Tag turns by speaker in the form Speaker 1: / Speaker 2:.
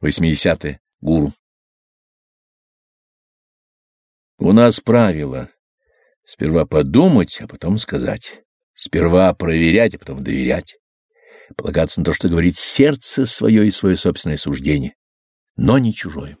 Speaker 1: 80. -е. Гуру. У нас правило сперва подумать, а потом сказать, сперва проверять, а потом доверять, полагаться на то, что говорит сердце свое и свое собственное суждение, но не чужое.